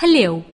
Ralheu